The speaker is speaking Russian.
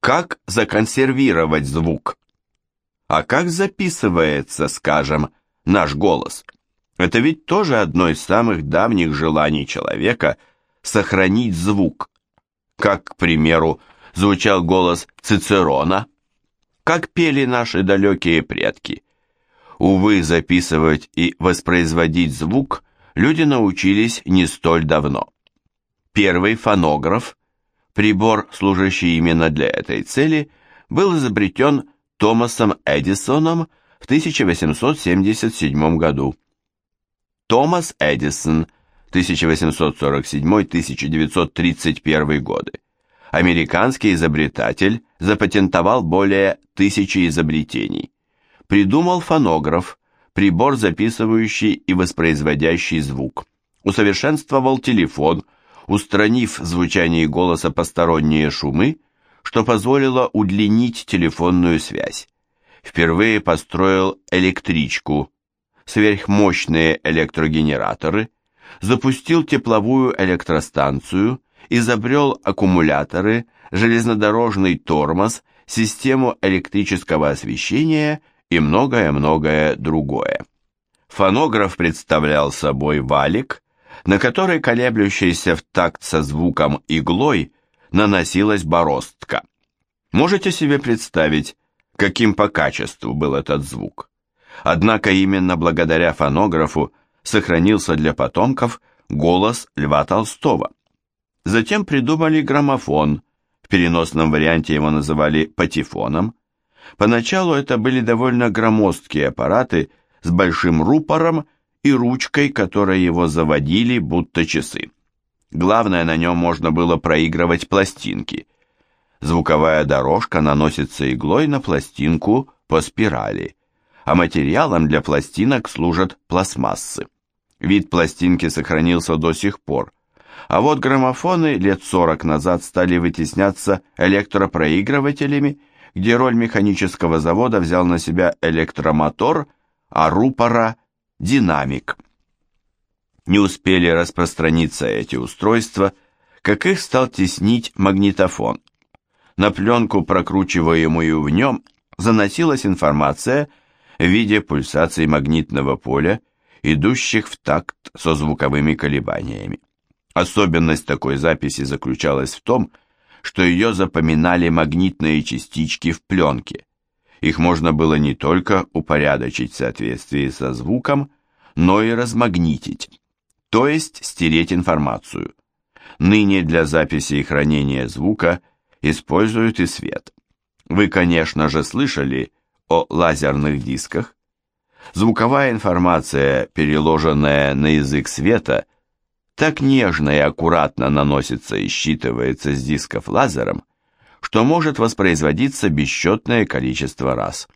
Как законсервировать звук? А как записывается, скажем, наш голос? Это ведь тоже одно из самых давних желаний человека – сохранить звук. Как, к примеру, звучал голос Цицерона, как пели наши далекие предки. Увы, записывать и воспроизводить звук люди научились не столь давно. Первый фонограф, прибор, служащий именно для этой цели, был изобретен Томасом Эдисоном в 1877 году. Томас Эдисон, 1847-1931 годы. Американский изобретатель запатентовал более тысячи изобретений. Придумал фонограф, прибор, записывающий и воспроизводящий звук. Усовершенствовал телефон, устранив звучание голоса посторонние шумы, что позволило удлинить телефонную связь. Впервые построил электричку, сверхмощные электрогенераторы, запустил тепловую электростанцию, изобрел аккумуляторы, железнодорожный тормоз, систему электрического освещения и многое-многое другое. Фонограф представлял собой валик, на который колеблющийся в такт со звуком иглой наносилась бороздка. Можете себе представить, каким по качеству был этот звук? Однако именно благодаря фонографу сохранился для потомков голос Льва Толстого. Затем придумали граммофон, в переносном варианте его называли патефоном. Поначалу это были довольно громоздкие аппараты с большим рупором и ручкой, которой его заводили, будто часы. Главное, на нем можно было проигрывать пластинки. Звуковая дорожка наносится иглой на пластинку по спирали, а материалом для пластинок служат пластмассы. Вид пластинки сохранился до сих пор, а вот граммофоны лет 40 назад стали вытесняться электропроигрывателями, где роль механического завода взял на себя электромотор, а рупора – динамик. Не успели распространиться эти устройства, как их стал теснить магнитофон. На пленку, прокручиваемую в нем, заносилась информация в виде пульсаций магнитного поля, идущих в такт со звуковыми колебаниями. Особенность такой записи заключалась в том, что ее запоминали магнитные частички в пленке. Их можно было не только упорядочить в соответствии со звуком, но и размагнитить то есть стереть информацию. Ныне для записи и хранения звука используют и свет. Вы, конечно же, слышали о лазерных дисках. Звуковая информация, переложенная на язык света, так нежно и аккуратно наносится и считывается с дисков лазером, что может воспроизводиться бесчетное количество раз.